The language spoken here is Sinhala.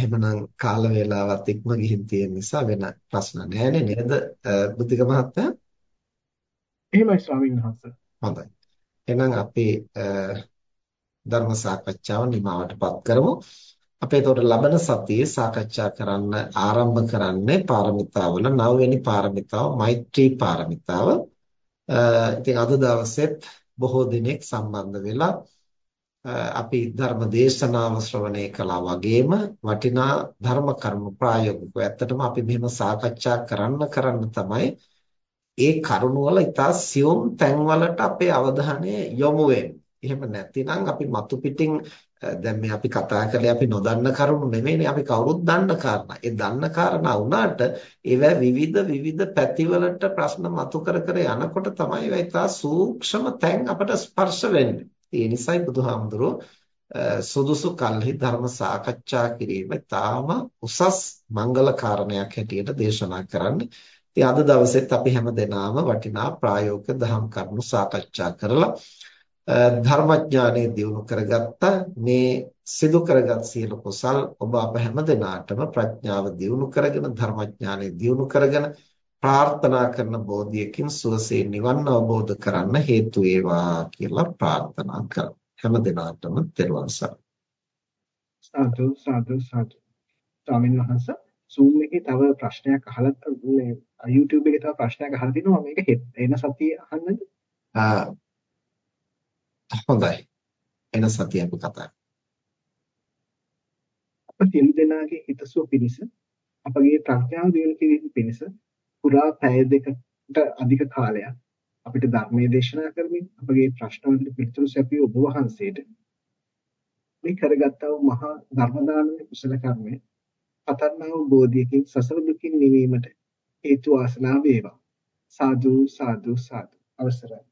එහෙමනම් කාල වේලාවත් ඉක්ම ගිහින් තියෙන නිසා වෙන ප්‍රශ්න නැහැනේ නේද බුද්ධික මහත්තයා? එහෙමයි ස්වාමීන් වහන්සේ. හොඳයි. එහෙනම් අපි ධර්ම සාකච්ඡාව නිමවටපත් කරමු. අපි එතකොට ලබන සතියේ සාකච්ඡා කරන්න ආරම්භ කරන්නේ පාරමිතාවල නවවෙනි පාරමිතාව මෛත්‍රී පාරමිතාව. ඉතින් අද දවසෙත් බොහෝ දිනෙක සම්බන්ධ වෙලා අපි ධර්ම දේශනාව ශ්‍රවණය කළා වගේම වටිනා ධර්ම කර්ම ප්‍රායෝගිකව ඇත්තටම අපි මෙහෙම සාකච්ඡා කරන්න කරන්න තමයි ඒ කරුණ වල ඉතා සියුම් තැන්වලට අපේ අවධානය යොමු වෙන්නේ. එහෙම නැතිනම් අපි මතු පිටින් දැන් මේ අපි කතා කරලා අපි නොදන්න කරුණු නෙමෙයිනේ අපි කවුරුත් දන්න කාරණා. ඒ දන්න කාරණා වුණාට ඒවා විවිධ විවිධ පැතිවලට ප්‍රශ්න මතු කර කර යනකොට තමයි ඒවා ඉතා සූක්ෂම තැන් අපට ස්පර්ශ වෙන්නේ. ඒ නිසායි බුදුහාමුදුරුවෝ සුදුසු කල්හි ධර්ම සාකච්ඡා කිරීම තාම උසස් මංගල කාරණයක් හැටියට දේශනා කරන්නේ. ඉතින් අද දවසෙත් අපි හැම දිනාම වටිනා ප්‍රායෝගික ධම් කරුණු සාකච්ඡා කරලා ධර්මඥානෙ දියුණු කරගත්ත මේ සිදු කරගත් සියලු කුසල් ඔබ අප හැම දිනාටම ප්‍රඥාව දියුණු කරගෙන ධර්මඥානෙ දියුණු කරගෙන ප්‍රාර්ථනා කරන බෝධියකින් සුවසේ නිවන් අවබෝධ කරන්න හේතු වේවා කියලා ප්‍රාර්ථනා කරමු. හැම දිනාටම තෙරුවන් සරණයි. සාදු සාදු සාදු. ස්වාමීන් වහන්සේ Zoom එකේ තව ප්‍රශ්නයක් අහලා මේ YouTube එකේ තව ප්‍රශ්නයක් අහලා තිනවා මේක එන සතියේ අහන්නද? හොඳයි. එන සතිය අපි කතා කරමු. අප සියලු දෙනාගේ හිතසුව පිණිස අපගේ ප්‍රඥාව දියුණු කිරීම පිණිස පුරා පැය දෙකට අධික කාලයක් අපිට ධර්මයේ දේශනා කරමින් අපගේ ප්‍රශ්න වලට පිළිතුරු සැපිය ඔබ වහන්සේට මේ කරගත්තා වූ මහා ධර්ම දානමය කුසල කර්මය අතර්ණව බෝධියකින් සසර දුකින් නිවීමට හේතු වාසනා වේවා. සාදු සාදු සාදු. අවසරයි.